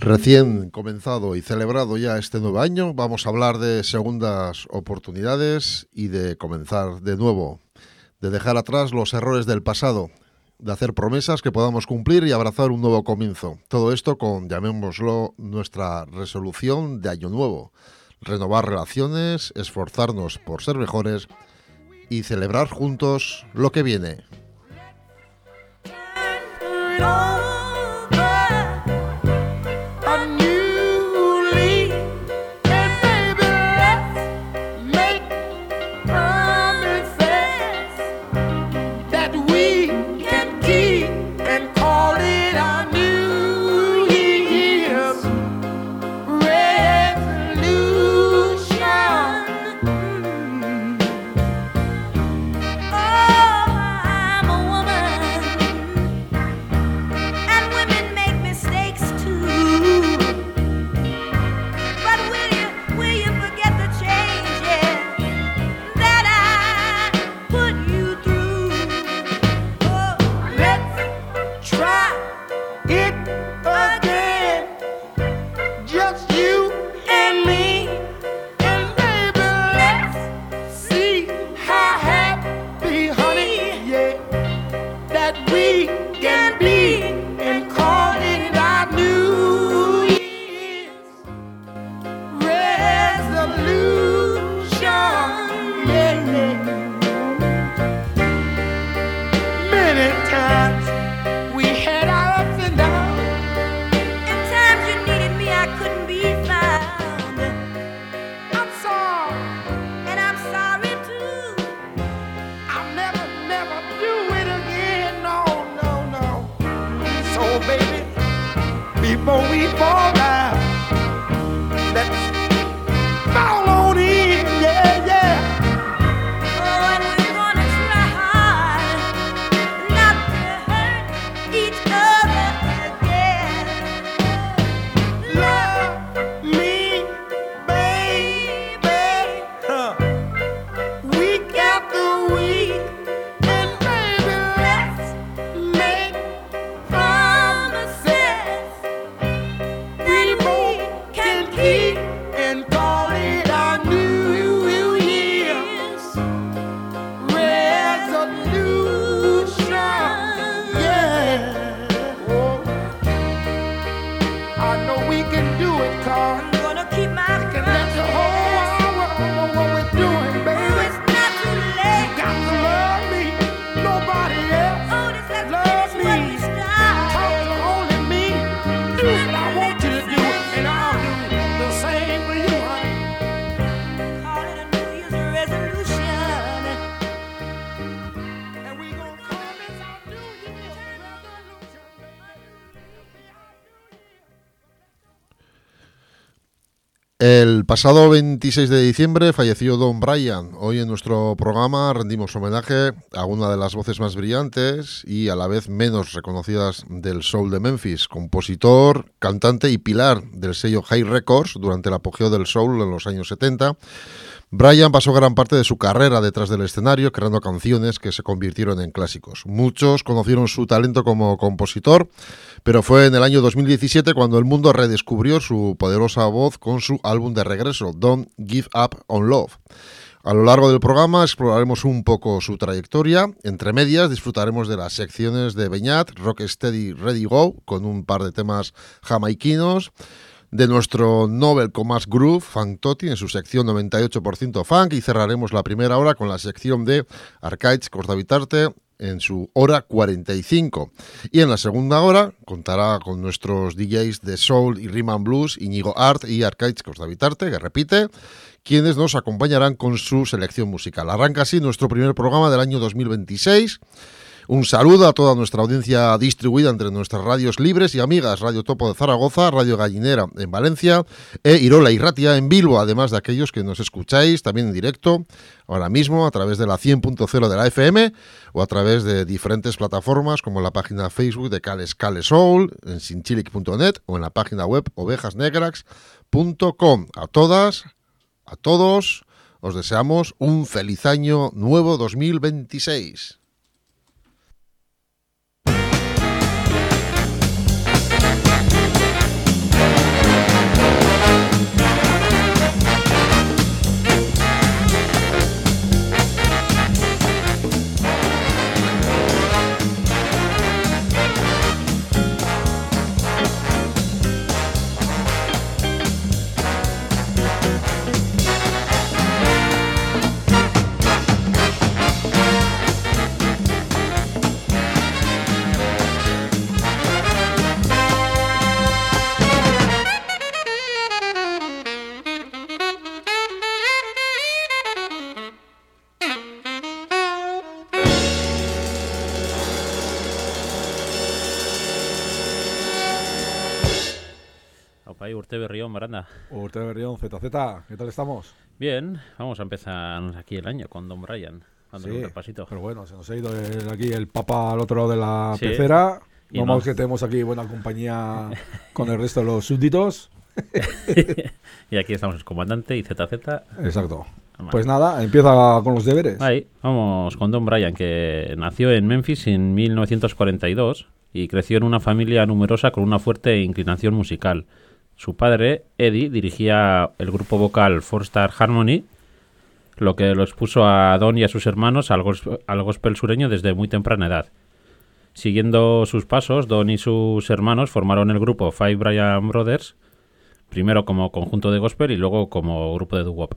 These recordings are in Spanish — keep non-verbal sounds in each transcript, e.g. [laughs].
Recién comenzado y celebrado ya este nuevo año, vamos a hablar de segundas oportunidades y de comenzar de nuevo, de dejar atrás los errores del pasado, de hacer promesas que podamos cumplir y abrazar un nuevo comienzo. Todo esto con, llamémoslo, nuestra resolución de año nuevo. Renovar relaciones, esforzarnos por ser mejores y celebrar juntos lo que viene. Pasado 26 de diciembre falleció Don Brian. Hoy en nuestro programa rendimos homenaje a una de las voces más brillantes y a la vez menos reconocidas del soul de Memphis, compositor, cantante y pilar del sello High Records durante el apogeo del soul en los años 70 Brian pasó gran parte de su carrera detrás del escenario creando canciones que se convirtieron en clásicos. Muchos conocieron su talento como compositor, pero fue en el año 2017 cuando el mundo redescubrió su poderosa voz con su álbum de regreso, Don't Give Up on Love. A lo largo del programa exploraremos un poco su trayectoria. Entre medias disfrutaremos de las secciones de Beñat, Steady Ready Go, con un par de temas jamaiquinos de nuestro Nobel con groove, Funk Toti, en su sección 98% funk, y cerraremos la primera hora con la sección de Arcades Cortavitarte en su hora 45. Y en la segunda hora contará con nuestros DJs de Soul y Rhythm Blues, Iñigo Art y Arcades Cortavitarte, que repite, quienes nos acompañarán con su selección musical. Arranca así nuestro primer programa del año 2026 un saludo a toda nuestra audiencia distribuida entre nuestras radios libres y amigas, Radio Topo de Zaragoza, Radio Gallinera en Valencia e Irola y Ratia en Bilbo, además de aquellos que nos escucháis también en directo ahora mismo a través de la 100.0 de la FM o a través de diferentes plataformas como la página Facebook de Cales Cales Soul, en sinchilic.net o en la página web ovejasnegrax.com. A todas, a todos, os deseamos un feliz año nuevo 2026. Bai, urte berrión, Baranda. Urte berrión, ZZ, ¿qué tal estamos? Bien, vamos a empezar aquí el año con Don Brian. dándole un repasito. pero bueno, se nos ha ido el- aquí el papa al otro lado de la Sí. pecera. Y Vamos nos- que tenemos aquí buena compañía con el resto de los súbditos. [laughs] y aquí estamos el comandante y ZZ. Exacto. Pues nada, empieza con los deberes. Ahí, vamos con Don Brian, que nació en Memphis en 1942 y creció en una familia numerosa con una fuerte inclinación musical. Su padre, Eddie, dirigía el grupo vocal Four Star Harmony, lo que lo expuso a Don y a sus hermanos al, gos- al gospel sureño desde muy temprana edad. Siguiendo sus pasos, Don y sus hermanos formaron el grupo Five Brian Brothers, primero como conjunto de gospel y luego como grupo de doo-wop.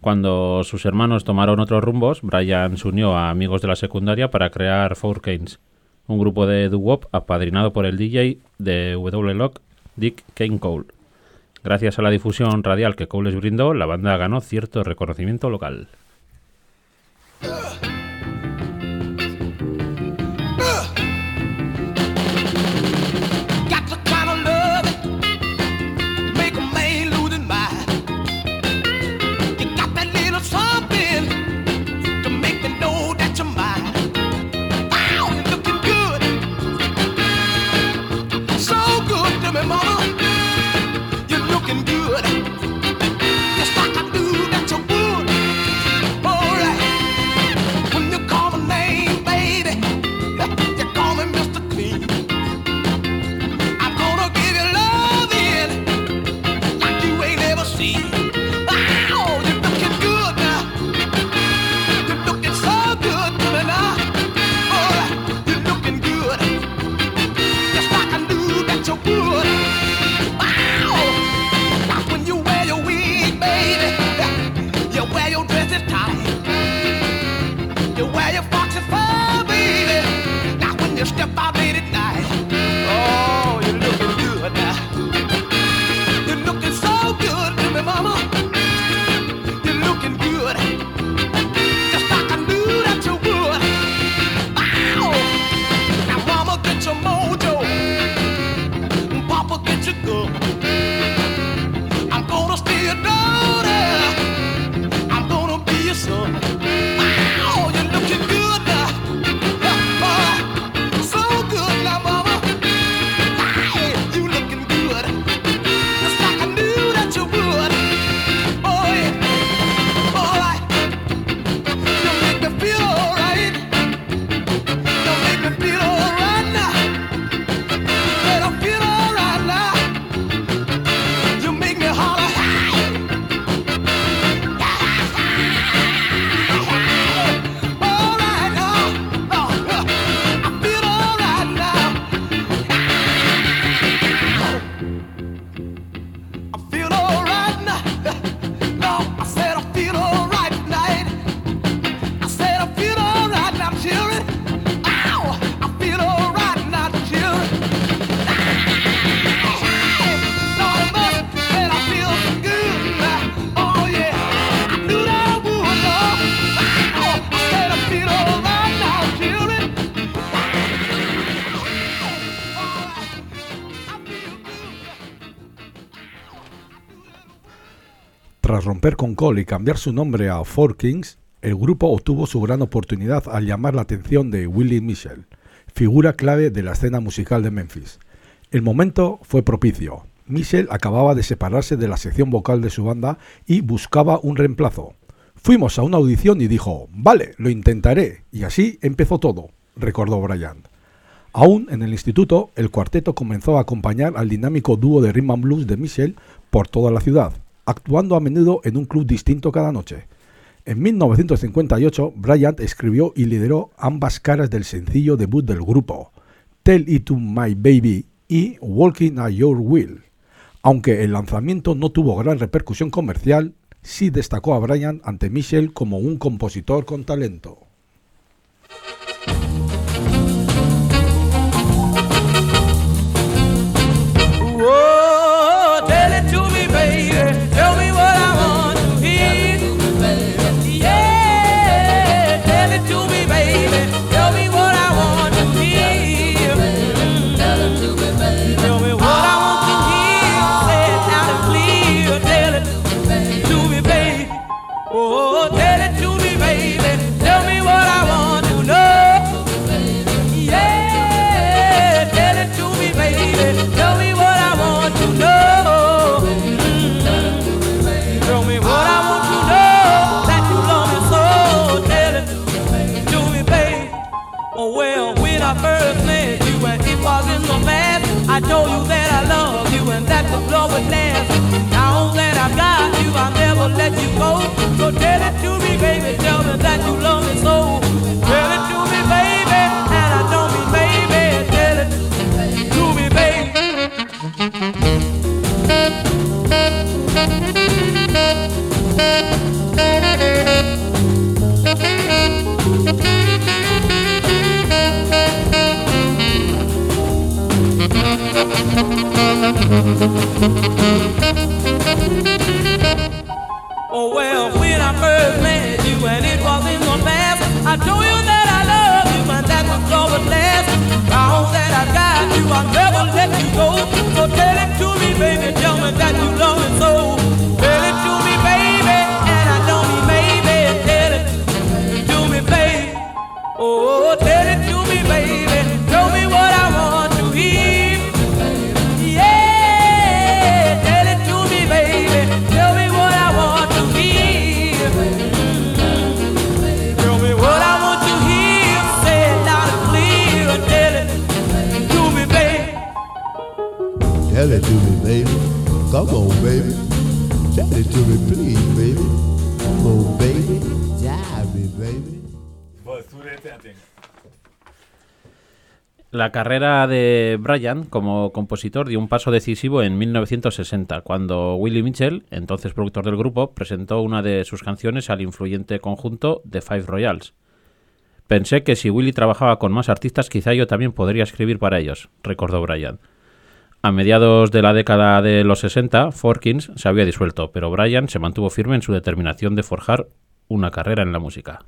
Cuando sus hermanos tomaron otros rumbos, Brian se unió a amigos de la secundaria para crear Four Canes, un grupo de doo-wop apadrinado por el DJ de W Lock, Dick Kane Cole. Gracias a la difusión radial que Cole les brindó, la banda ganó cierto reconocimiento local. Con Cole y cambiar su nombre a Four Kings, el grupo obtuvo su gran oportunidad al llamar la atención de Willie Mitchell, figura clave de la escena musical de Memphis. El momento fue propicio. Mitchell acababa de separarse de la sección vocal de su banda y buscaba un reemplazo. Fuimos a una audición y dijo, vale, lo intentaré, y así empezó todo, recordó Brian. Aún en el instituto, el cuarteto comenzó a acompañar al dinámico dúo de rhythm and blues de Michel por toda la ciudad, actuando a menudo en un club distinto cada noche. En 1958, Bryant escribió y lideró ambas caras del sencillo debut del grupo, Tell It to My Baby y Walking at Your Will. Aunque el lanzamiento no tuvo gran repercusión comercial, sí destacó a Bryant ante Michel como un compositor con talento. carrera de Bryan como compositor dio un paso decisivo en 1960, cuando Willie Mitchell, entonces productor del grupo, presentó una de sus canciones al influyente conjunto The Five Royals. Pensé que si Willie trabajaba con más artistas, quizá yo también podría escribir para ellos, recordó Bryan. A mediados de la década de los 60, Forkins se había disuelto, pero Bryan se mantuvo firme en su determinación de forjar una carrera en la música.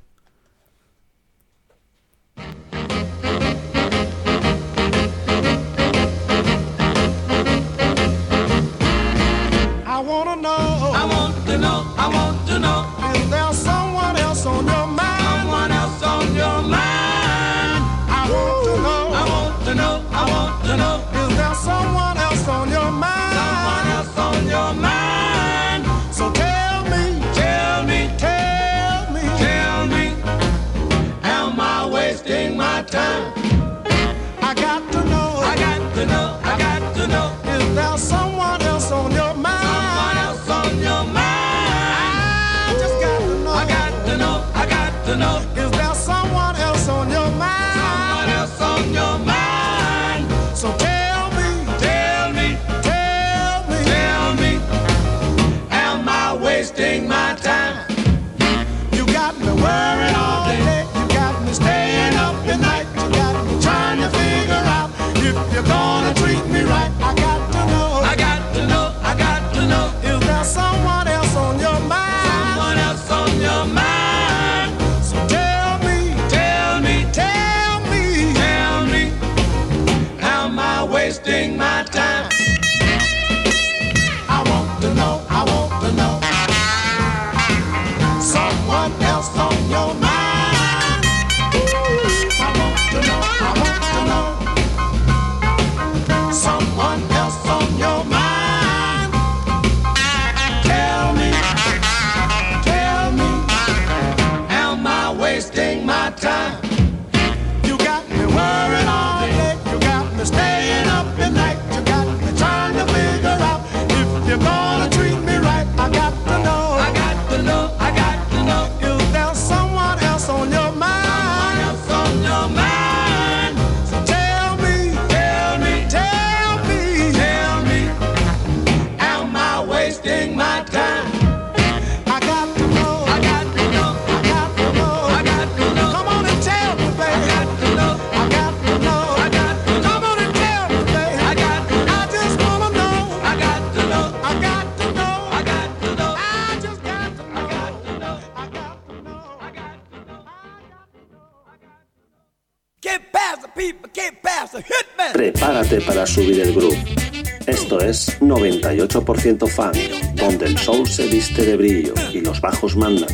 98% funk, donde el sol se viste de brillo y los bajos mandan.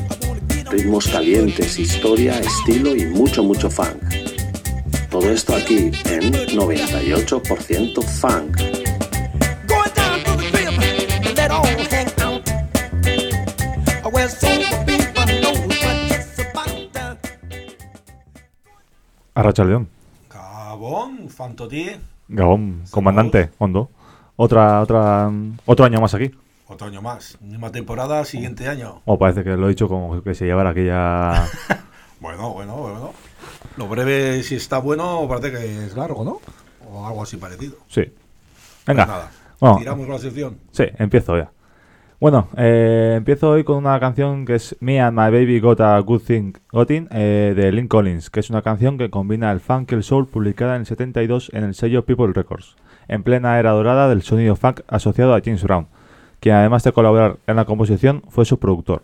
Ritmos calientes, historia, estilo y mucho, mucho funk. Todo esto aquí en 98% funk. Arrachaldeón. Gabón, Fantotí. Gabón, comandante, hondo otra, otra, otro año más aquí. Otro año más. Misma temporada, siguiente año. O parece que lo he dicho como que se llevara aquella. [laughs] Bueno, bueno, bueno. Lo breve, si está bueno, parece que es largo, ¿no? O algo así parecido. sí. Pues Venga. nada. Bueno, Tiramos la sección. Sí, empiezo ya. Bueno, eh, empiezo hoy con una canción que es Me and My Baby Got a Good Thing Got In, eh, de Lynn Collins, que es una canción que combina el funk y el soul publicada en el 72 en el sello People Records, en plena era dorada del sonido funk asociado a James Brown, quien además de colaborar en la composición fue su productor.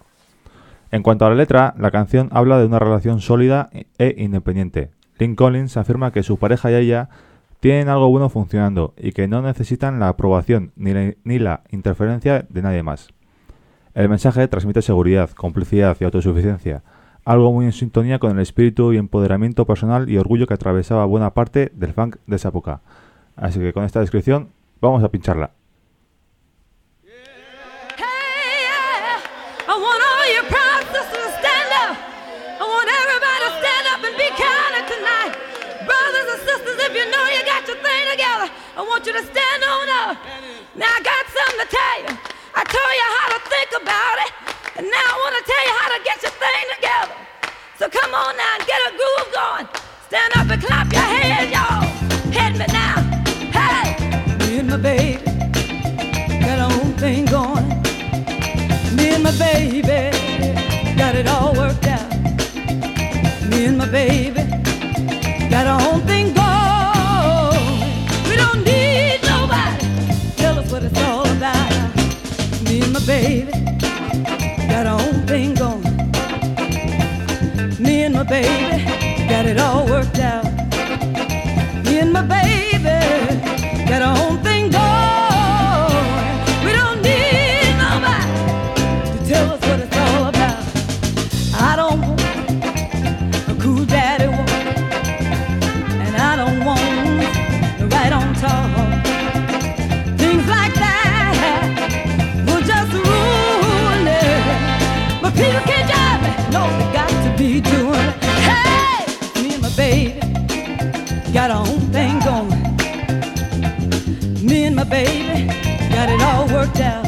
En cuanto a la letra, la canción habla de una relación sólida e independiente. Lynn Collins afirma que su pareja y ella tienen algo bueno funcionando y que no necesitan la aprobación ni la, ni la interferencia de nadie más. El mensaje transmite seguridad, complicidad y autosuficiencia, algo muy en sintonía con el espíritu y empoderamiento personal y orgullo que atravesaba buena parte del funk de esa época. Así que con esta descripción vamos a pincharla. I want you to stand on up. Now I got something to tell you. I told you how to think about it, and now I want to tell you how to get your thing together. So come on now and get a groove going. Stand up and clap your hands, y'all. Hit me my baby got our own thing going. Me and my baby got it all worked out. Me and my baby got our own thing going. We don't need nobody. Tell us what it's all about. Me and my baby got our own thing going. Me and my baby got it all worked out. Me and my baby got our own thing baby got it all worked out.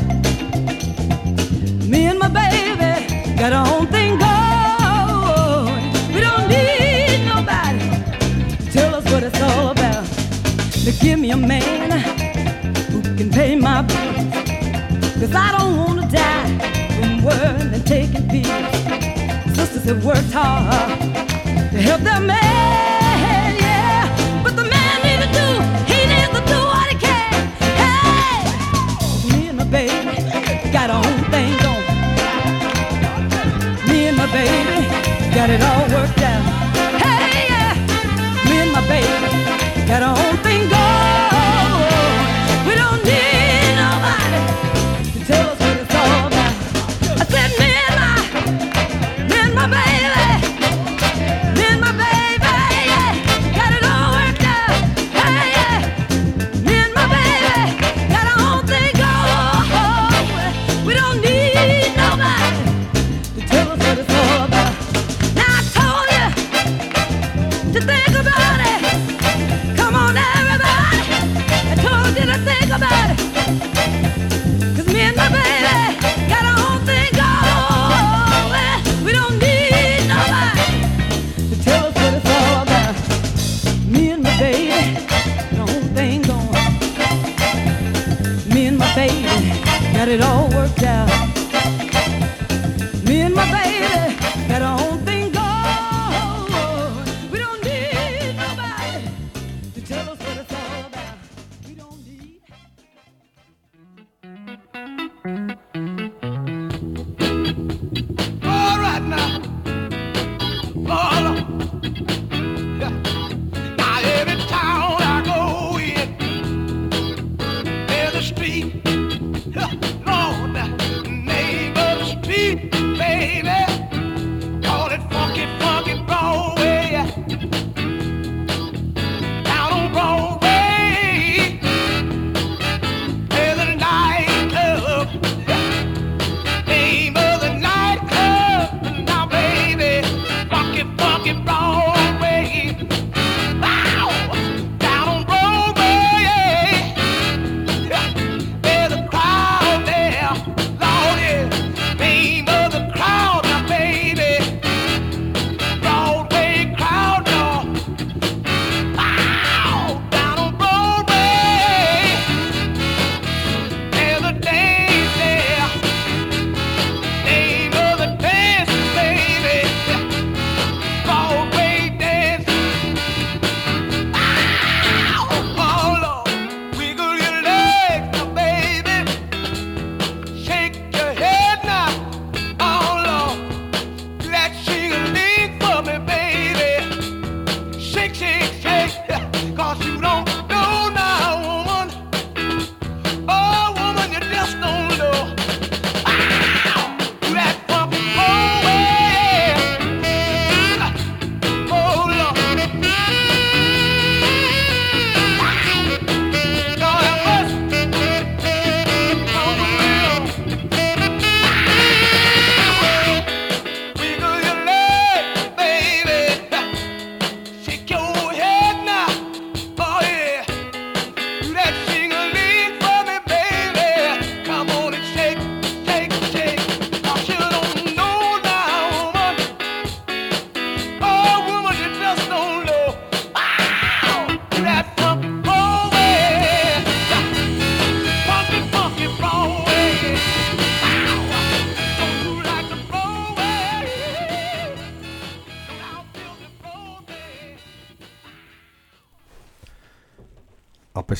Me and my baby got our own thing going. We don't need nobody to tell us what it's all about. To give me a man who can pay my bills. Cause I don't wanna die from worrying and taking pills. Sisters have worked hard to help their man, got our own thing going. Me and my baby got it all worked out. Hey, yeah, me and my baby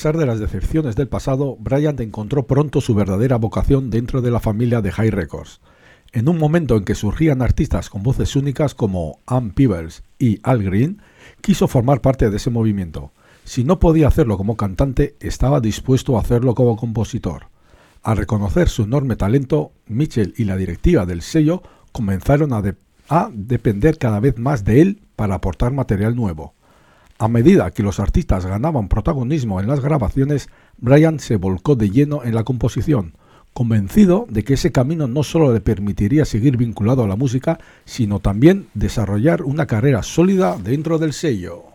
pesar de las decepciones del pasado, Bryant encontró pronto su verdadera vocación dentro de la familia de High Records. En un momento en que surgían artistas con voces únicas como Ann Peebles y Al Green, quiso formar parte de ese movimiento. Si no podía hacerlo como cantante, estaba dispuesto a hacerlo como compositor. Al reconocer su enorme talento, Mitchell y la directiva del sello comenzaron a, de- a depender cada vez más de él para aportar material nuevo. A medida que los artistas ganaban protagonismo en las grabaciones, Brian se volcó de lleno en la composición, convencido de que ese camino no solo le permitiría seguir vinculado a la música, sino también desarrollar una carrera sólida dentro del sello.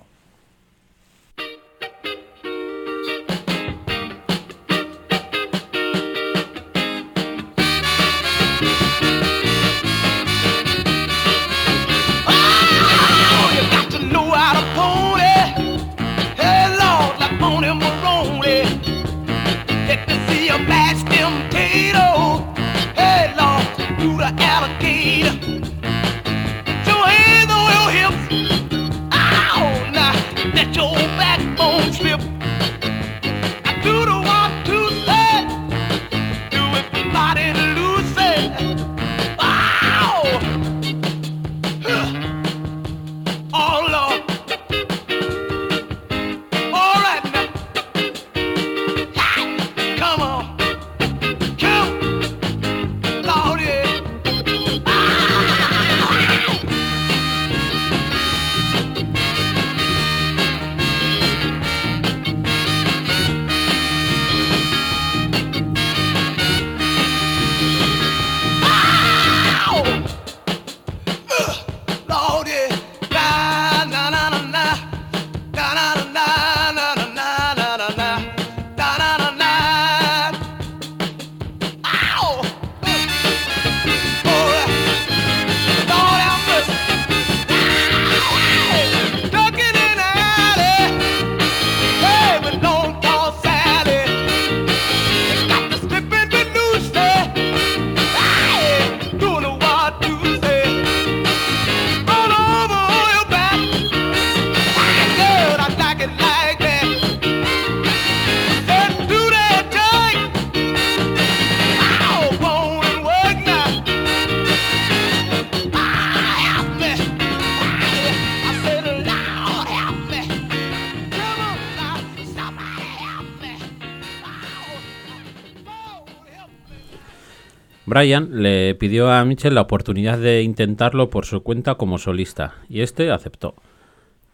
Brian le pidió a Mitchell la oportunidad de intentarlo por su cuenta como solista, y este aceptó.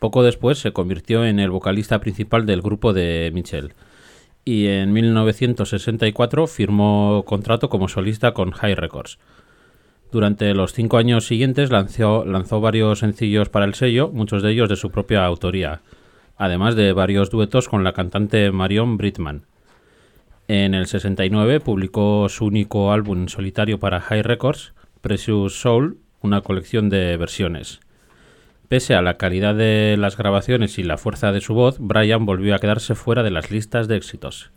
Poco después se convirtió en el vocalista principal del grupo de Mitchell, y en 1964 firmó contrato como solista con High Records. Durante los cinco años siguientes lanzó, lanzó varios sencillos para el sello, muchos de ellos de su propia autoría, además de varios duetos con la cantante Marion Britman. En el 69 publicó su único álbum solitario para High Records, Precious Soul, una colección de versiones. Pese a la calidad de las grabaciones y la fuerza de su voz, Brian volvió a quedarse fuera de las listas de éxitos.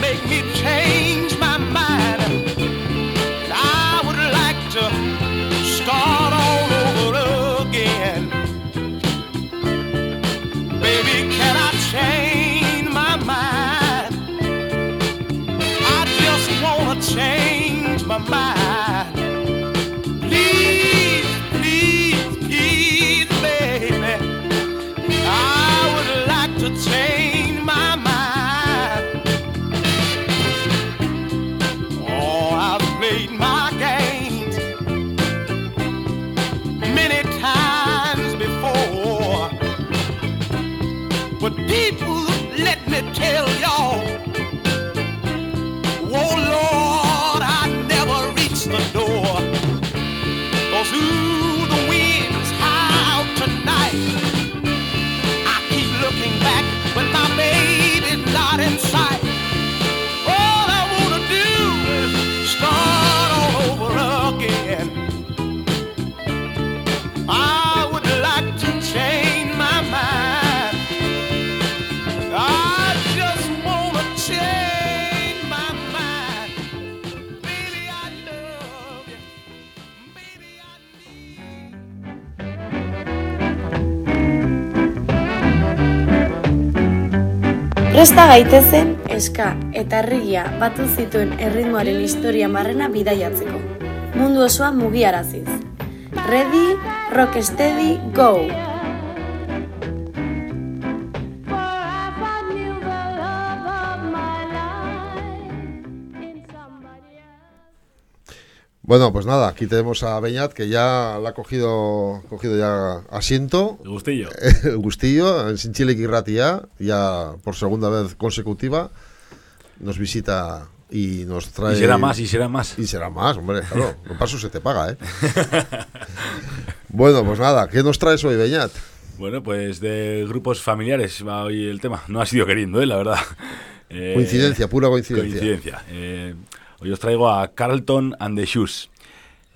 Make me change my mind. I would like to start all over again. Baby, can I change my mind? I just wanna change my mind. Presta gaitezen eska eta herrigia batu zituen erritmoaren historia barrena bidaiatzeko. Mundu osoa mugiaraziz. Ready, rocksteady, go! Bueno, pues nada, aquí tenemos a Beñat que ya la ha cogido, cogido ya asiento. El gustillo. [laughs] El gustillo, en Sinchile Kirratia, ya por segunda vez consecutiva, nos visita y nos trae... Y será más, y será más. Y será más, hombre, claro. Con paso se te paga, ¿eh? [laughs] bueno, pues nada, ¿qué nos traes hoy, Beñat? Bueno, pues de grupos familiares va hoy el tema. No ha sido queriendo, ¿eh? la verdad. Eh, Coincidencia, pura coincidencia. Coincidencia. Eh, hoy os traigo a Carlton and the Shoes.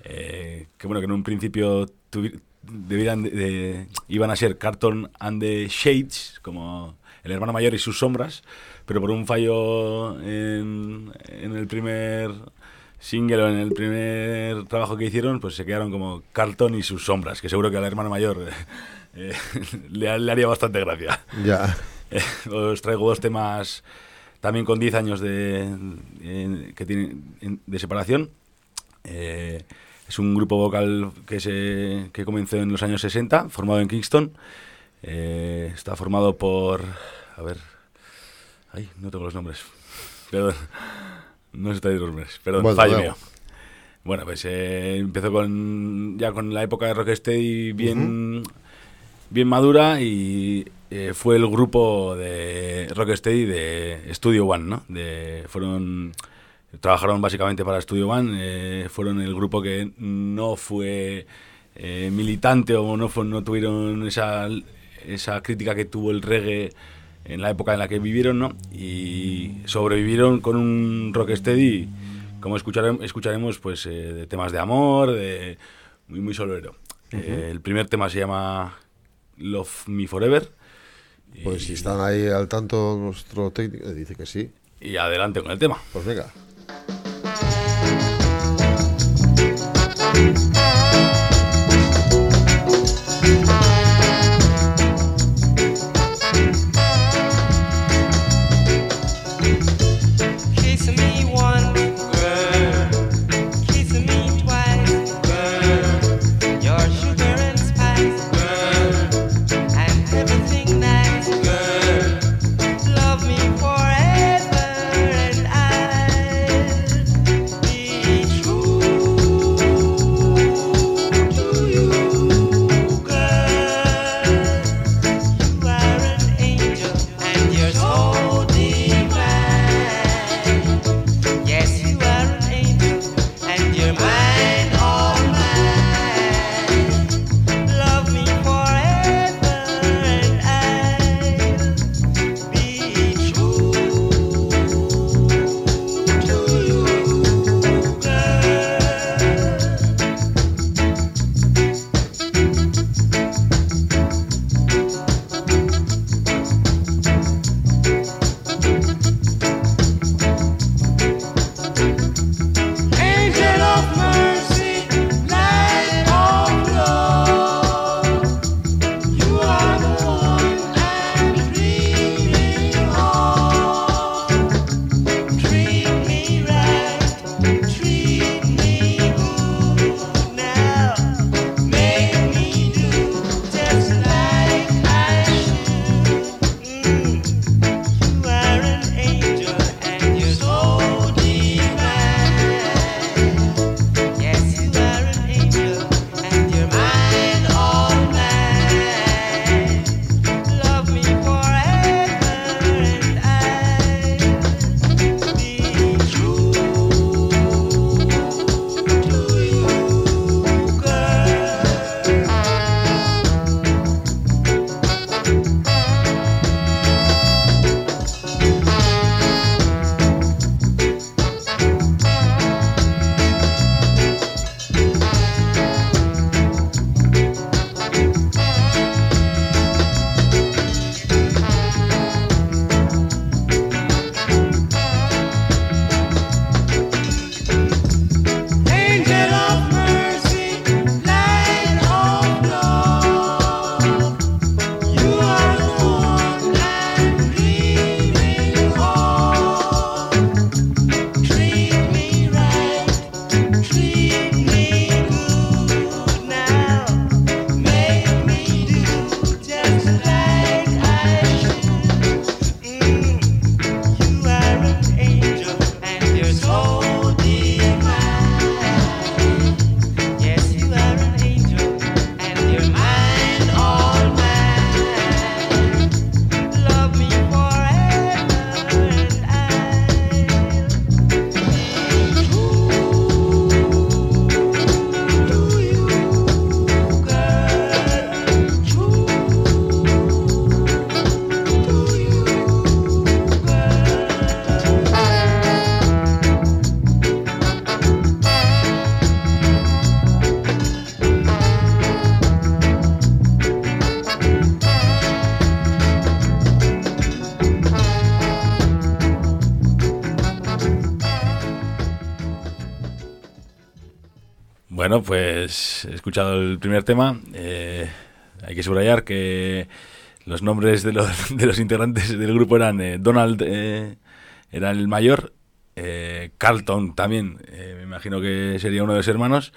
Eh, que bueno, que en un principio debieran de- de- iban a ser Carlton and the Shades, como el hermano mayor y sus sombras, pero por un fallo en, en el primer single o en el primer trabajo que hicieron, pues se quedaron como Carlton y sus sombras, que seguro que al hermano mayor eh, [laughs] le, le haría bastante gracia. Ya. Eh, os traigo dos temas también con 10 años de, que tienen en- de separación. Eh, es un grupo vocal que, se, que comenzó en los años 60, formado en Kingston. Eh, está formado por... A ver... Ay, no tengo los nombres. [laughs] Perdón. No se traen los nombres. Perdón, Bueno, fallo bueno. mío. Bueno, pues eh, empezó con ya con la época de Rocksteady bien, bien madura y eh, fue el grupo de Rocksteady de Studio One, ¿no? De, fueron trabajaron básicamente para Studio One, eh, fueron el grupo que no fue eh, militante o no fue, no tuvieron esa esa crítica que tuvo el reggae en la época en la que vivieron, ¿no? Y sobrevivieron con un rocksteady, como escucharemos, escucharemos pues de temas de amor, de muy muy solero. El primer tema se llama Love Me Forever. Pues si están ahí al tanto nuestro técnico, dice que sí. Y adelante con el tema. Pues venga. Pues he escuchado el primer tema. Eh, hay que subrayar que los nombres [laughs] de los, integrantes del grupo eran eh, Donald, eh, era el mayor, eh, Carlton también, me imagino que sería uno de los hermanos,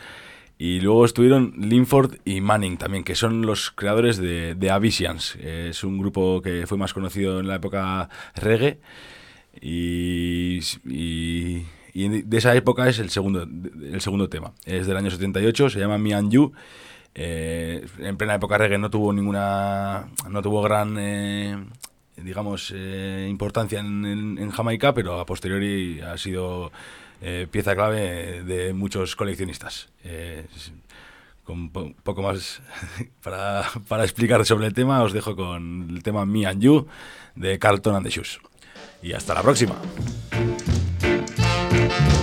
y luego estuvieron Linford y Manning también, que son los creadores de, de Avicians. Eh, es un grupo que fue más conocido en la época reggae y- y de esa época es el segundo, el segundo tema. Es del año 78, se llama Me and You. Eh, en plena época reggae no tuvo ninguna, no tuvo gran, eh, digamos, eh, importancia en, en- en Jamaica, pero a posteriori ha sido eh, pieza clave de muchos coleccionistas. Eh, con po- poco más [laughs] para, para explicar sobre el tema, os dejo con el tema Me and You de Carlton and the Shoes. Y hasta la próxima. Thank you.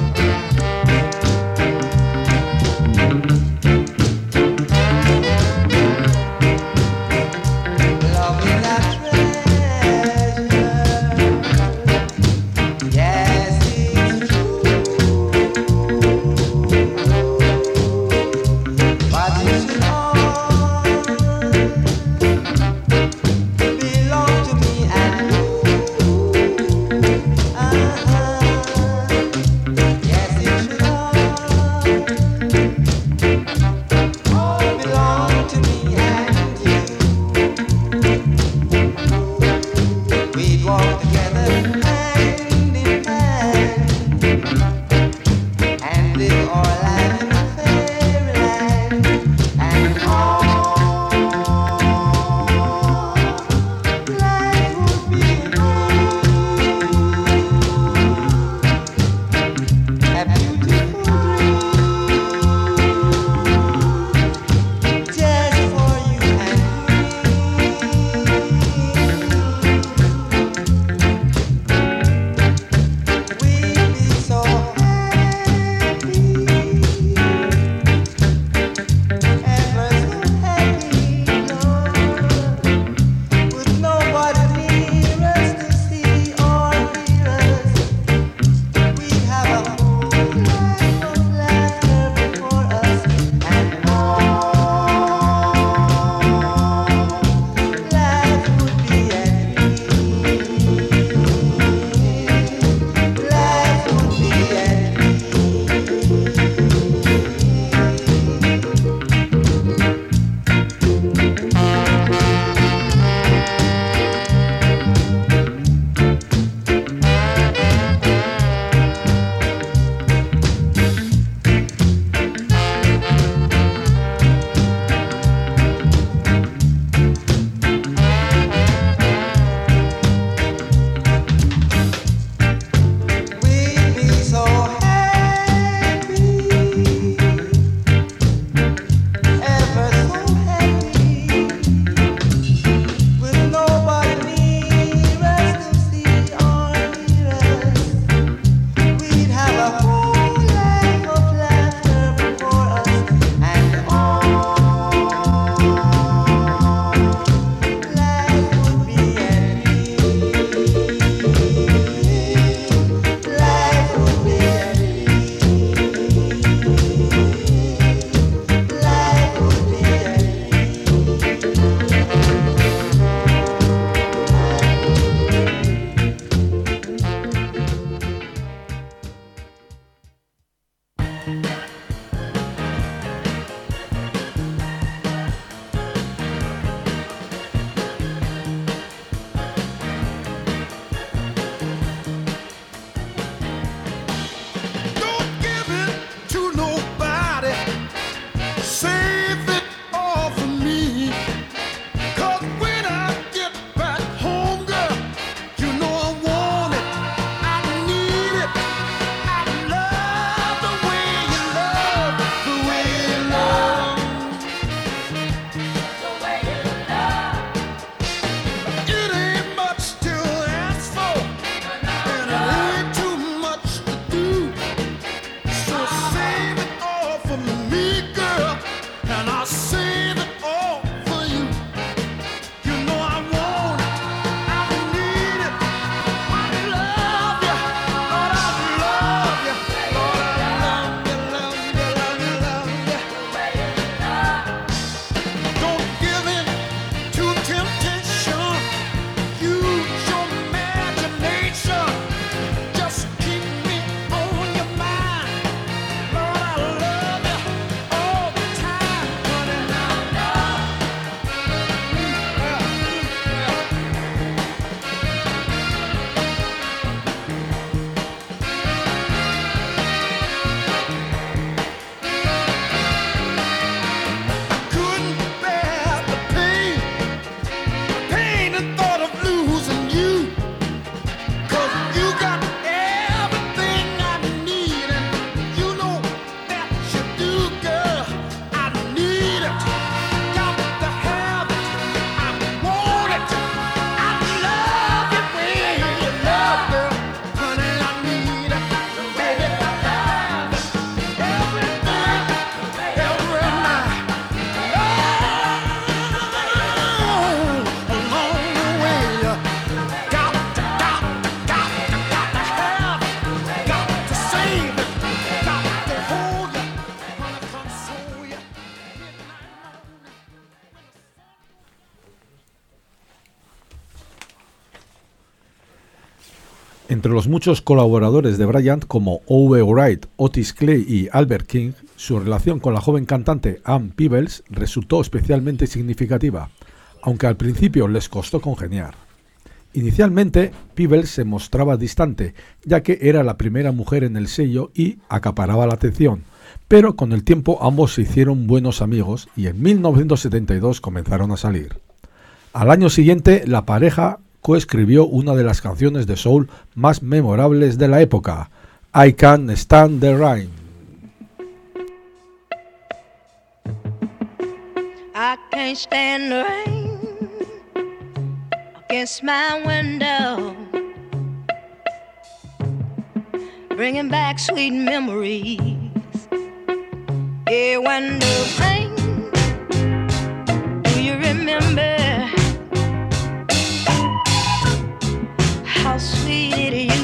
Entre los muchos colaboradores de Bryant como Ove Wright, Otis Clay y Albert King, su relación con la joven cantante Ann Peebles resultó especialmente significativa, aunque al principio les costó congeniar. Inicialmente, Peebles se mostraba distante, ya que era la primera mujer en el sello y acaparaba la atención, pero con el tiempo ambos se hicieron buenos amigos y en 1972 comenzaron a salir. Al año siguiente, la pareja coescribió una de las canciones de soul más memorables de la época, I Can't Stand the Rain. I can't stand the rain against my window, bringing back sweet memories. Yeah, when the rain, do you remember how sweet it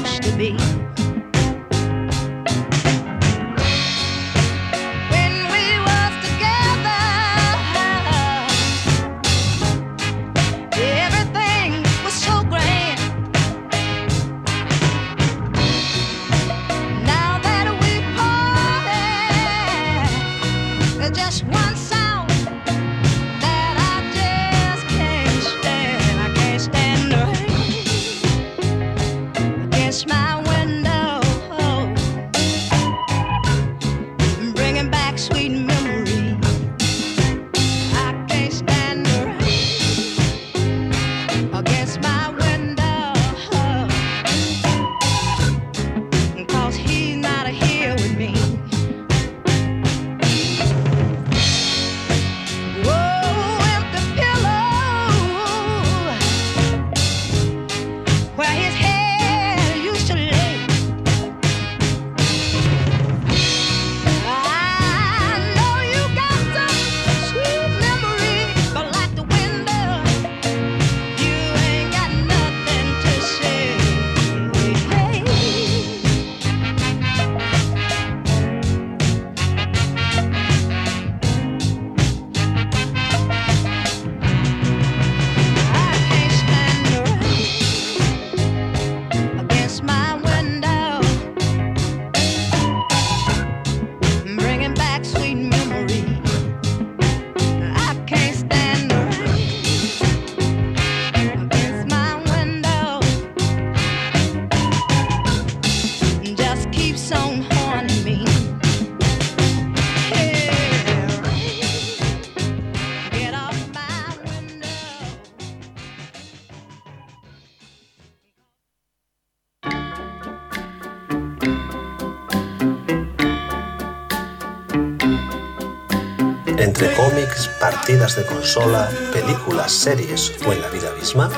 partidas de consola, películas, series o en la vida misma,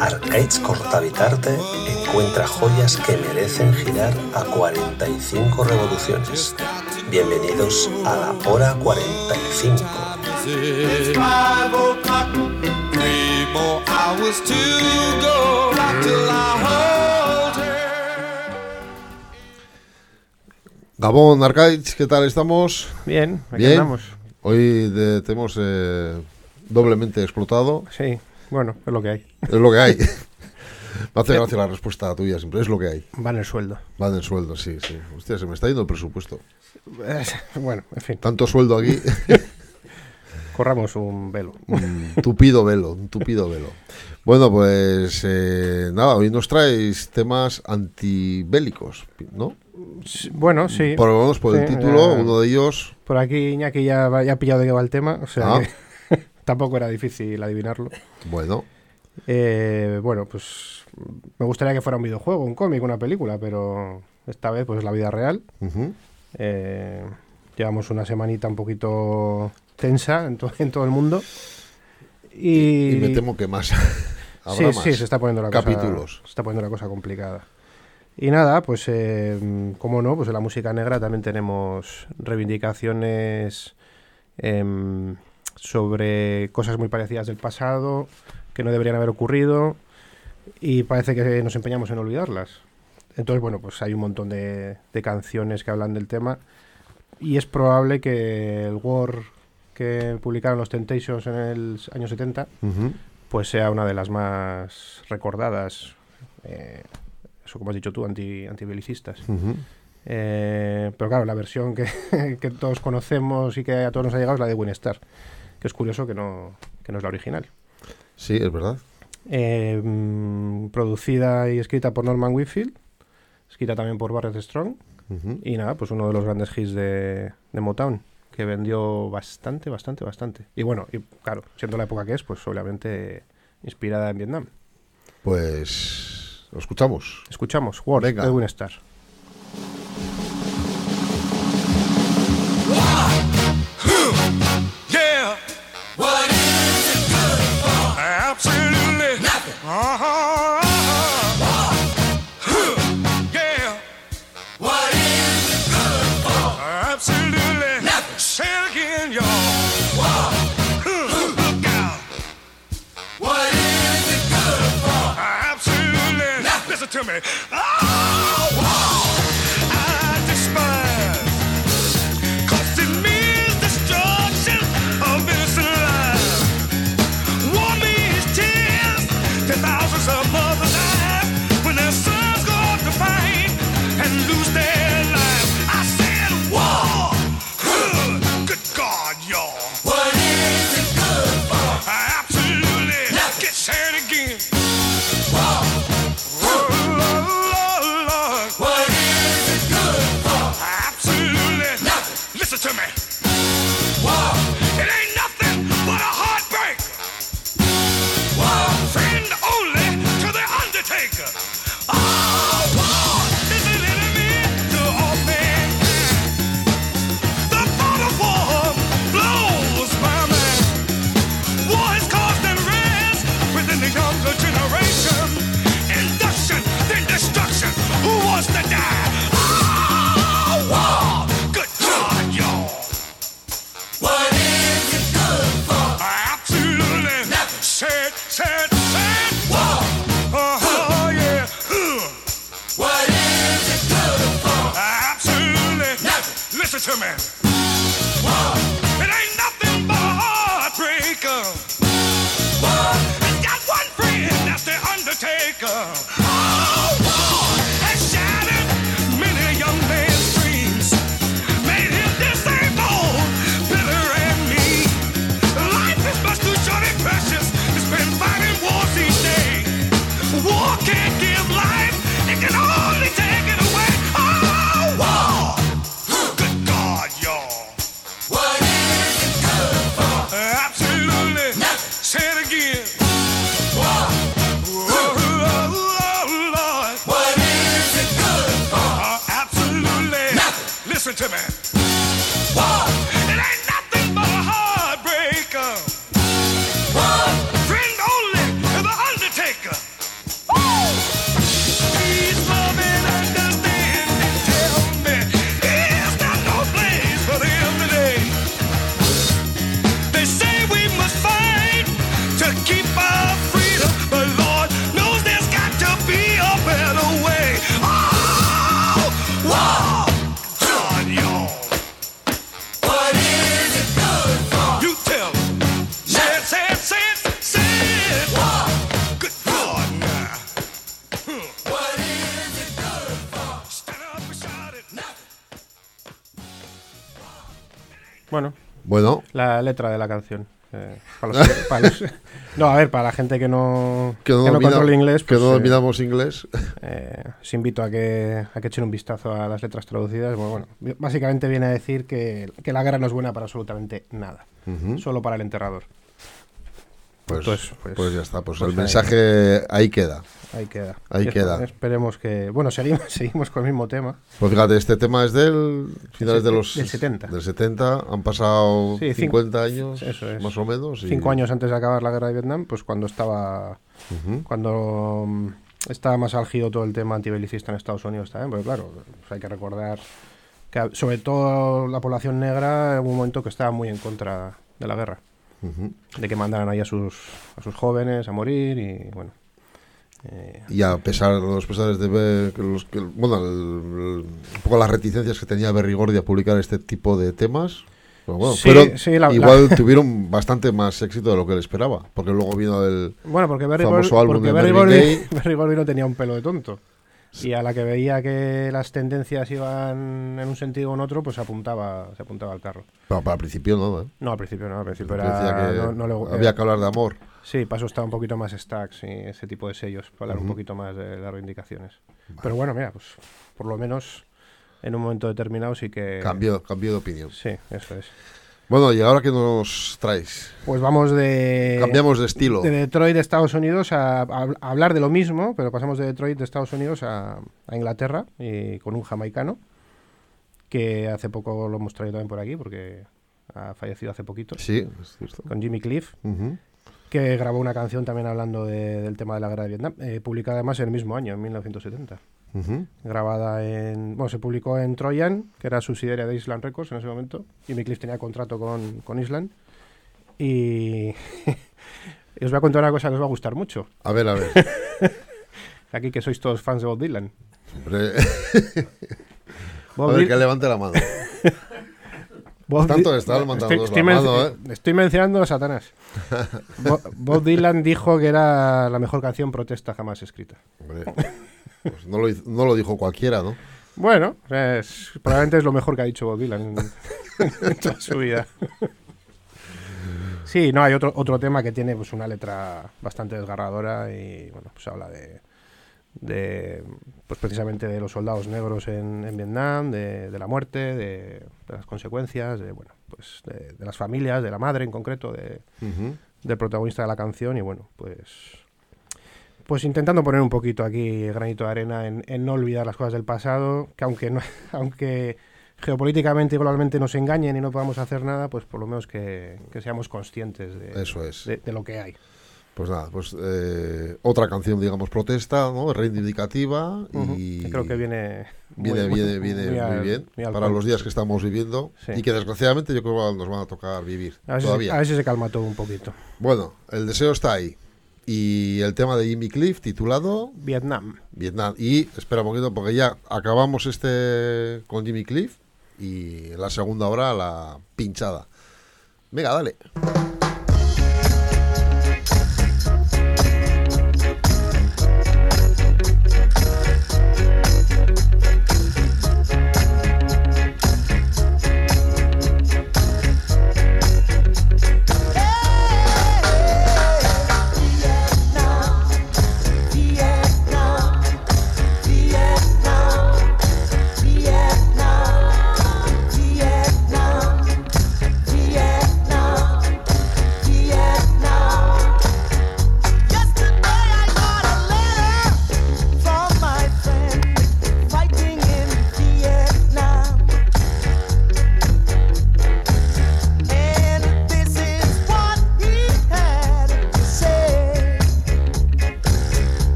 Arcades Cortavitarte encuentra joyas que merecen girar a 45 revoluciones. Bienvenidos a la hora 45. It's five o'clock, three more hours to go. Rock till I hold her. Gabón, Arcades, ¿qué tal estamos? Bien, aquí Bien. andamos. Hoy de- te hemos eh, doblemente explotado. Sí, bueno, es lo que hay. Es lo que hay. [laughs] Me hace gracia la respuesta tuya siempre. Es lo que hay. Va en el sueldo. Va en el sueldo, sí, sí. Hostia, se me está yendo el presupuesto. bueno, en fin. Tanto sueldo aquí. [laughs] Corramos un velo. un tupido velo, un tupido velo. Bueno, pues eh, nada, hoy nos traes temas antibélicos, ¿no? Bueno, sí. Por lo menos por el Sí, título, uno de ellos. Por aquí Iñaki ya, va- ya ha pillado de qué va el tema, o sea Ah. que [laughs] tampoco era difícil adivinarlo. Bueno. Eh, bueno, pues me gustaría que fuera un videojuego, un cómic, una película, pero esta vez pues es la vida real. Eh, llevamos una semanita un poquito tensa en, to- en todo el mundo. Y, Y me temo que más. [laughs] sí, Habrá sí, más se está poniendo la capítulos. cosa. Se está poniendo la cosa complicada. Y nada, pues eh, como no, pues en la música negra también tenemos reivindicaciones em, sobre cosas muy parecidas del pasado que no deberían haber ocurrido y parece que nos empeñamos en olvidarlas. Entonces, bueno, pues hay un montón de, de canciones que hablan del tema y es probable que el War que publicaron los Temptations en el año 70 Ujú. pues sea una de las más recordadas. Eh, eso como has dicho tú, anti, antibelicistas. Eh, pero claro, la versión que, [laughs] que todos conocemos y que a todos nos ha llegado es la de Winstar, que es curioso que no, que no es la original. Sí, es verdad. Eh, mm, producida y escrita por Norman Whitfield, escrita también por Barrett Strong, y nada, pues uno de los grandes hits de, de Motown, que vendió bastante, bastante, bastante. Y bueno, y claro, siendo la época que es, pues obviamente inspirada en Vietnam. Pues lo escuchamos. Escuchamos, Venga. de Winstar. Yeah. What is it good for? Absolutely to me. Oh, La letra de la canción. eh, para los- para los- no, a ver, para la gente que no, Que no que no domina- controla inglés. que no pues, eh, inglés. eh, os invito a que, a que echen un vistazo a las letras traducidas. Bueno, básicamente viene a decir que, que la guerra no es buena para absolutamente nada. Solo para el enterrador. Pues, Entonces, pues, ya está, pues, pues el ahí- mensaje ahí queda. Ahí queda. Ahí queda. Esperemos que. Bueno, seguimos, [laughs] seguimos con el mismo tema. Pues fíjate, este tema es del finales de los del 70. del 70, han pasado Sí, cinco- 50 años eso es. más o menos y- Cinco años antes de acabar la guerra de Vietnam, pues cuando estaba. Cuando mm, estaba más álgido todo el tema antibelicista en Estados Unidos también, porque claro, pues hay que recordar que sobre todo la población negra en un momento que estaba muy en contra de la guerra. De que mandaran ahí a sus, a sus jóvenes a morir y bueno. Y a pesar los pesares de ver que los que, bueno, el- el- un poco las reticencias que tenía Berrigordi a publicar este tipo de temas, pues bueno, Sí, fueron- sí, la- igual la- tuvieron bastante más éxito de lo que él esperaba, porque luego vino el Bueno, porque Berry, famoso álbum porque de [laughs] no tenía un pelo de tonto. Y a la que veía que las tendencias iban en un sentido o en otro, pues se apuntaba, se apuntaba al carro. Pero para el principio no, ¿eh? No, al principio no, al principio era... que no- no le- había eh, que hablar de amor. Sí, paso estaba un poquito más stacks y ese tipo de sellos, para hablar un poquito más de las reivindicaciones. Pero bueno, mira, pues por lo menos en un momento determinado sí que... Cambió, cambió de opinión. Sí, eso es. Bueno, ¿y ahora qué nos traes? Pues vamos de... Cambiamos de estilo. De Detroit, Estados Unidos, a, a- a hablar de lo mismo, pero pasamos de Detroit, de Estados Unidos, a, a Inglaterra, y con un jamaicano, que hace poco lo hemos traído también por aquí, porque ha fallecido hace poquito. Sí, es cierto. Con Jimmy Cliff, Ujú. Que grabó una canción también hablando de- del tema de la guerra de Vietnam, eh, publicada además en el mismo año, en 1970. Ujú. Grabada en. Bueno, se publicó en Trojan, que era subsidiaria de Island Records en ese momento. Jimmy Cliff tenía contrato con, con Island. Y. y [laughs] os voy a contar una cosa que os va a gustar mucho. A ver, a ver. [laughs] Aquí que sois todos fans de Bob Dylan. Hombre. Bob a ver, Dylan- que levante la mano. Bob Tanto está estoy, ¿eh? estoy mencionando a Satanás. [laughs] Bo- Bob Dylan dijo que era la mejor canción protesta jamás escrita. Hombre, pues no, lo, no lo dijo cualquiera, ¿no? Bueno, es- probablemente es lo mejor que ha dicho Bob Dylan en, [laughs] en toda su vida. Sí, no, hay otro, otro tema que tiene pues una letra bastante desgarradora y bueno, pues habla de, de pues precisamente de los soldados negros en, en Vietnam, de, de la muerte, de, de las consecuencias, de bueno, pues de, de las familias, de la madre en concreto, de, del protagonista de la canción y bueno, pues pues intentando poner un poquito aquí granito de arena en, en no olvidar las cosas del pasado, que aunque no, [laughs] aunque geopolíticamente y globalmente nos engañen y no podamos hacer nada, pues por lo menos que, que seamos conscientes de, Eso es. de, de lo que hay. Pues nada, pues eh, otra canción, digamos, protesta, ¿no? Reivindicativa Ujú, y... que creo que viene Viene, muy- viene, [laughs] viene muy bien muy para los días que estamos viviendo Sí. y que desgraciadamente yo creo que nos van a tocar vivir A ver, si, todavía. a ver si se calma todo un poquito. Bueno, el deseo está ahí. Y el tema de Jimmy Cliff titulado Vietnam. Vietnam. Y espera un poquito porque ya acabamos este con Jimmy Cliff y en la segunda hora la pinchada. Venga, dale.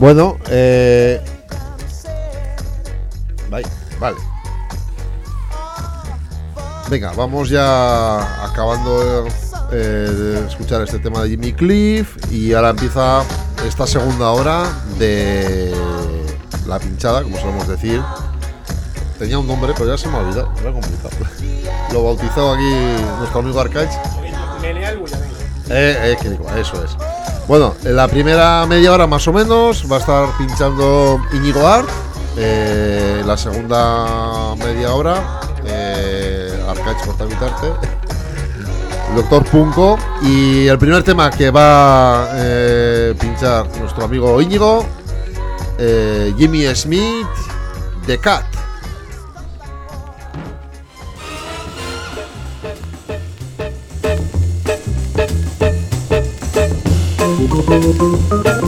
Bueno, eh... Vale, vale. Venga, vamos ya acabando eh, de escuchar este tema de Jimmy Cliff y ahora empieza esta segunda hora de la pinchada, como solemos decir. Tenía un nombre, pero ya se me ha olvidado, era complicado. Lo bautizó aquí nuestro amigo Arcaich. Eh, eh, que digo, eso es. Bueno, en la primera media hora más o menos va a estar pinchando Íñigo Art. Eh, la segunda media hora, eh, Arcaich Portavitarte. [laughs] Doctor Punco. Y el primer tema que va a eh, pinchar nuestro amigo Íñigo, eh, Jimmy Smith, The Cat. Música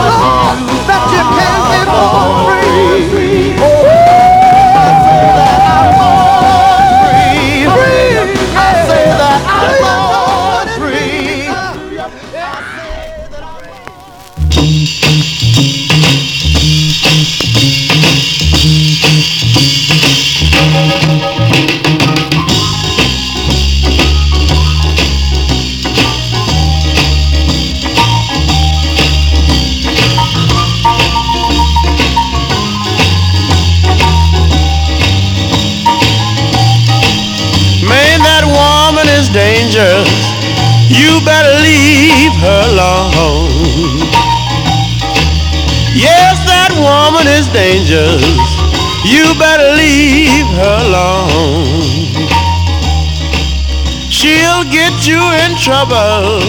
快 [laughs] is dangerous. You better leave her alone. She'll get you in trouble,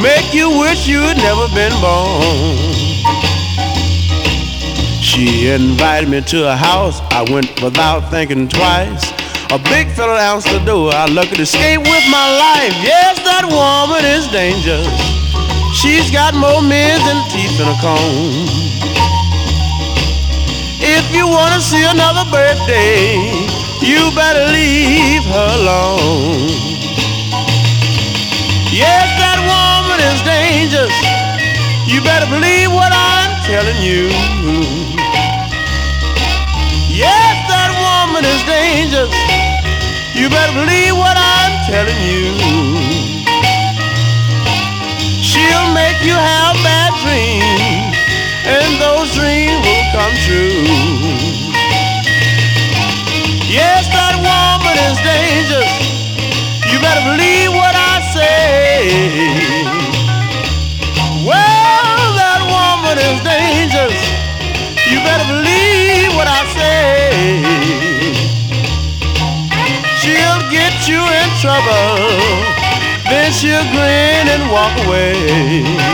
make you wish you'd never been born. She invited me to her house. I went without thinking twice. A big fella announced the door. I looked to escape with my life. Yes, that woman is dangerous. She's got more men than teeth in a comb. You wanna see another birthday, you better leave her alone. Yes, that woman is dangerous. You better believe what I'm telling you. Yes, that woman is dangerous. You better believe what I'm telling you. She'll make you have bad dreams, and those dreams will come true. Dangerous. You better believe what I say. Well, that woman is dangerous. You better believe what I say. She'll get you in trouble, then she'll grin and walk away.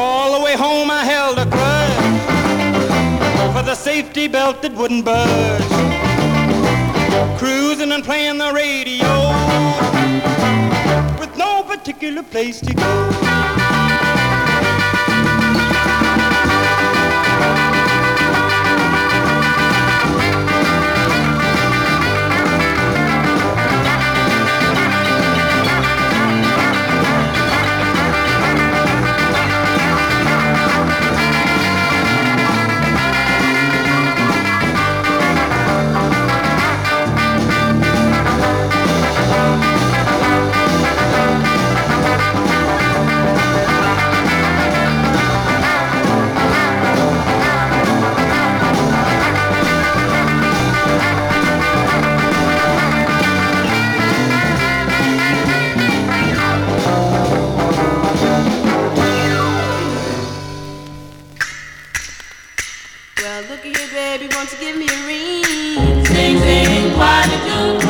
All the way home I held a grudge for the safety belt that wouldn't budge. Cruising and playing the radio with no particular place to go. Won't you give me a ring? Zing, zing, what you do?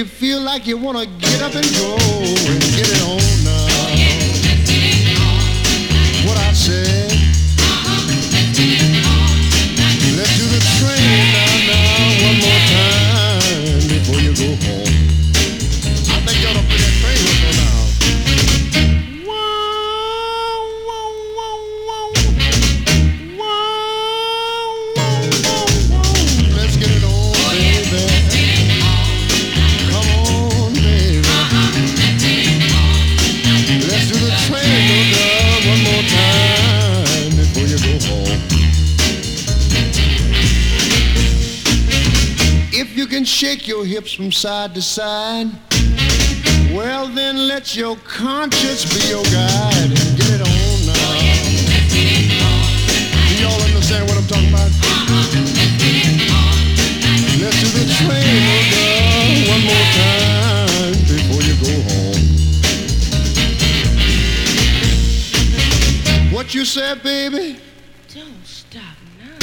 you feel like you want to get up and go. side to side. Well, then let your conscience be your guide and get it on now. Do y'all understand what I'm talking about? Let's do the train, girl, one more time before you go home. What you said, baby? Don't stop now.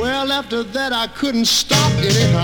Well, after that, I couldn't stop anyhow.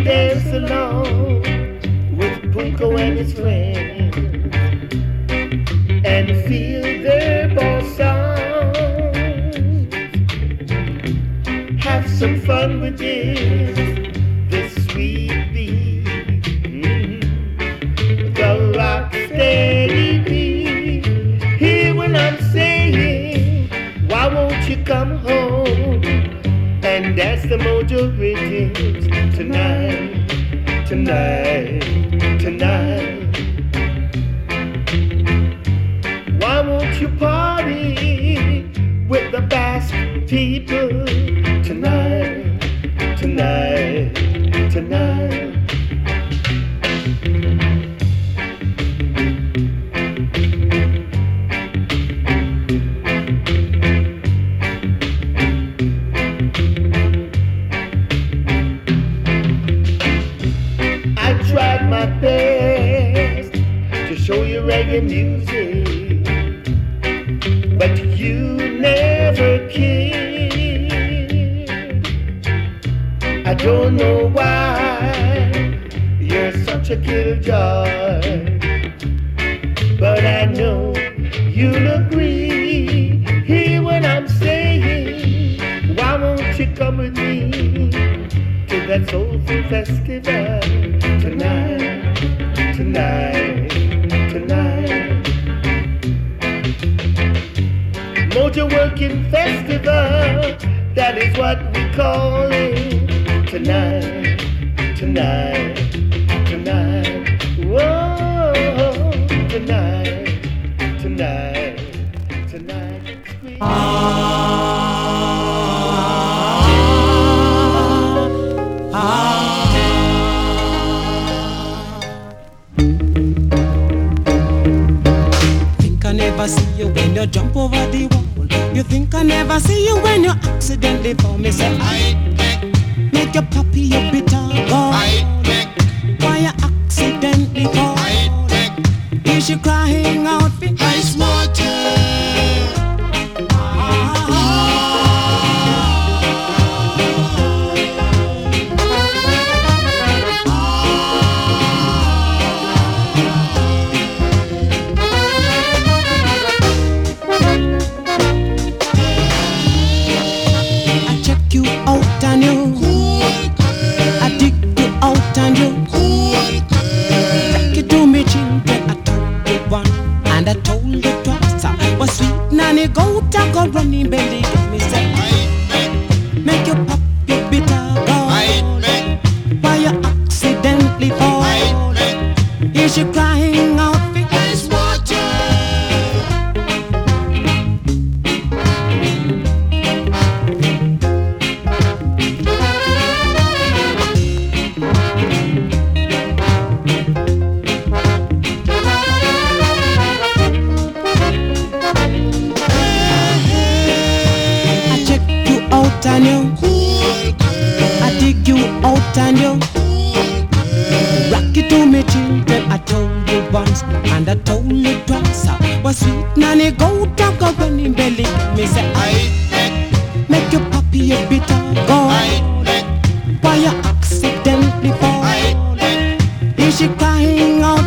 dance along with Punko and his friends and feel their bossa. Have some fun with this, this sweet beat, the rock steady beat. Hear what I'm saying? Why won't you come home and dance the mojo? tonight, tonight. 短い女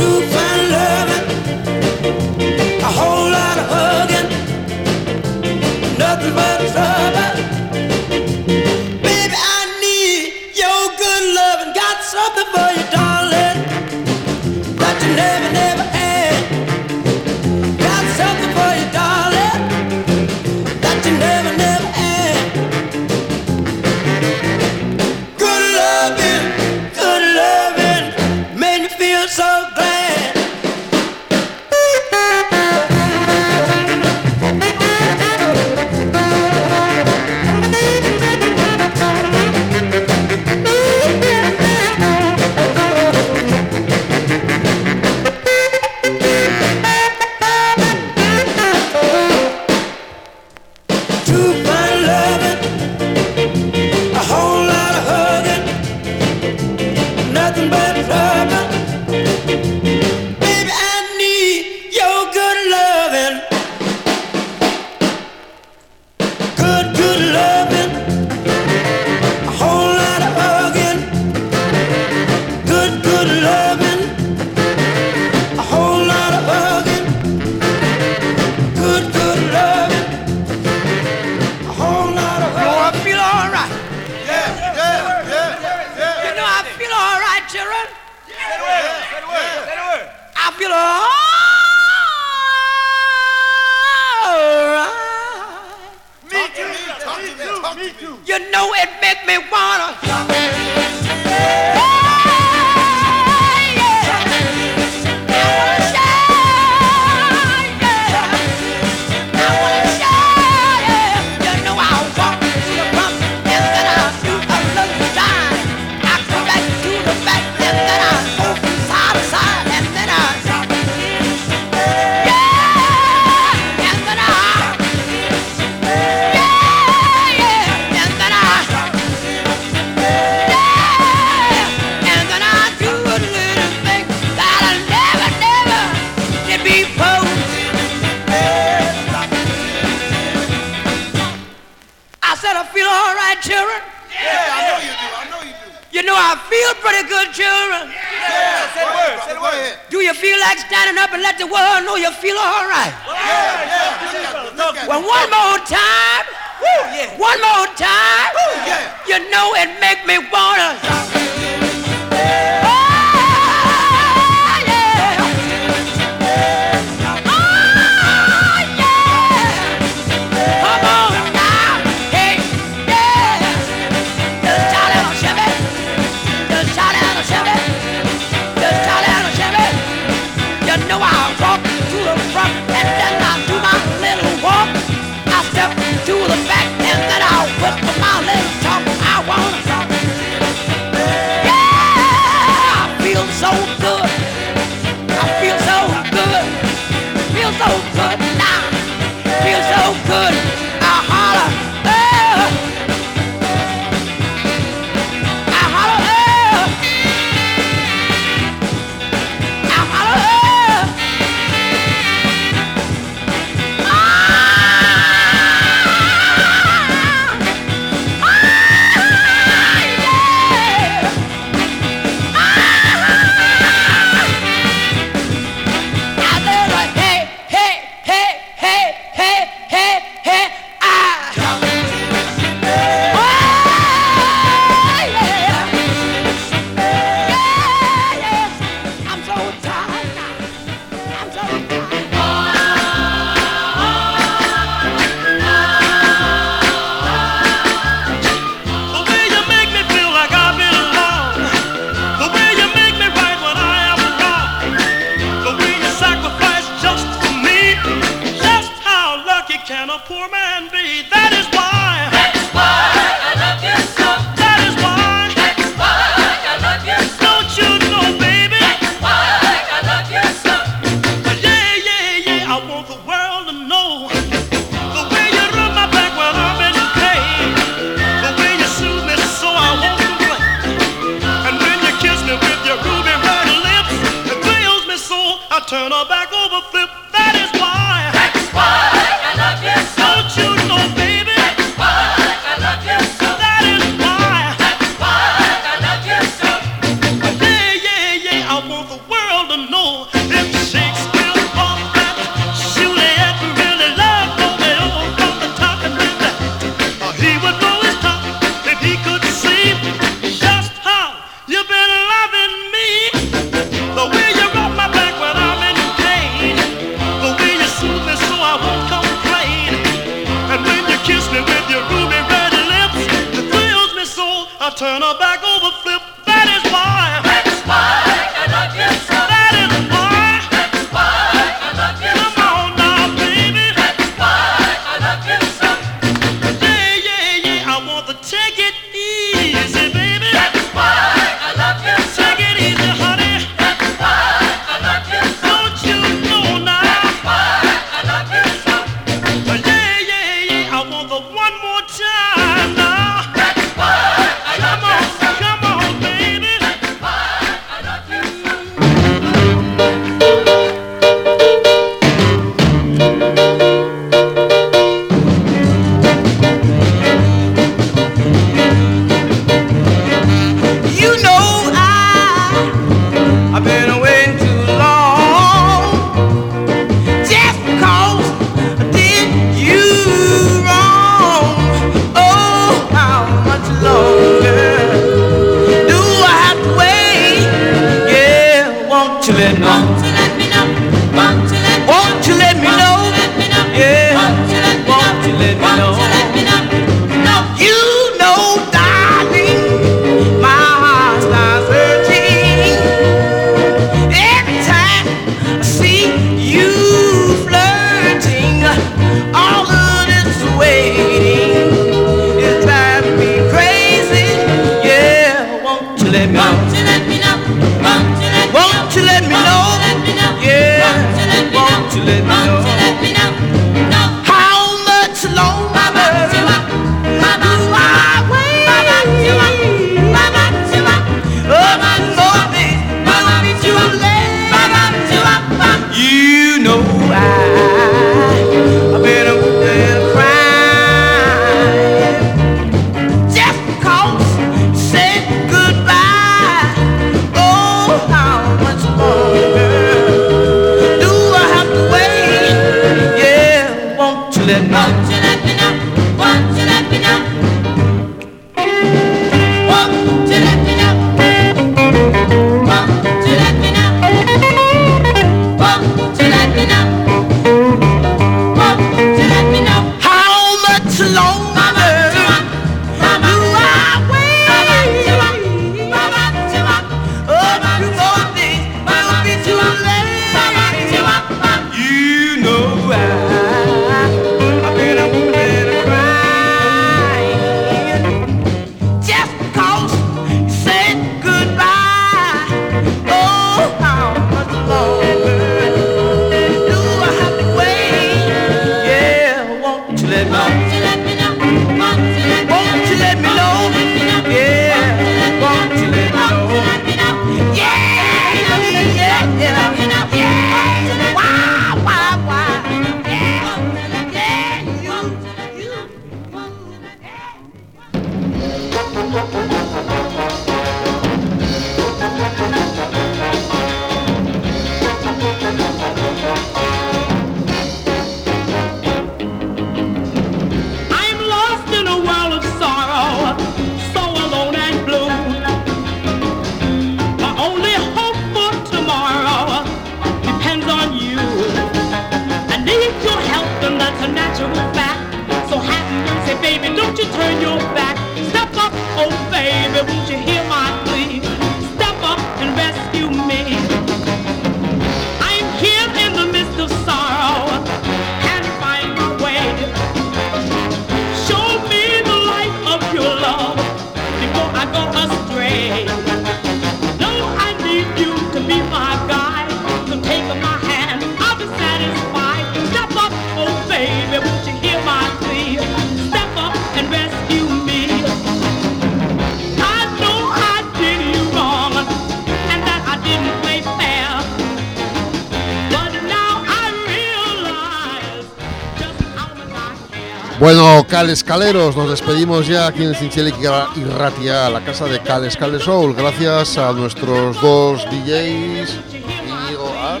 nos despedimos ya aquí en Cinchelic y Ratia, la casa de Cales Cales Soul. Gracias a nuestros dos DJs, Íñigo Ar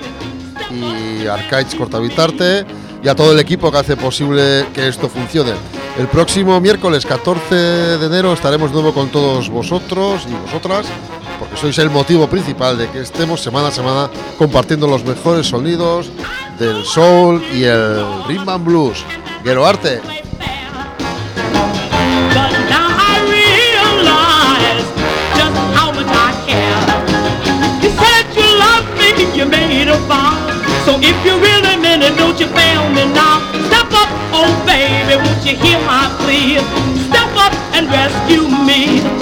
y Arcaiz Cortavitarte, y a todo el equipo que hace posible que esto funcione. El próximo miércoles 14 de enero estaremos de nuevo con todos vosotros y vosotras, porque sois el motivo principal de que estemos semana a semana compartiendo los mejores sonidos del soul y el rhythm and blues. Guero Arte, If you really meant it, don't you fail me now. Step up, oh baby, won't you hear my plea? Step up and rescue me.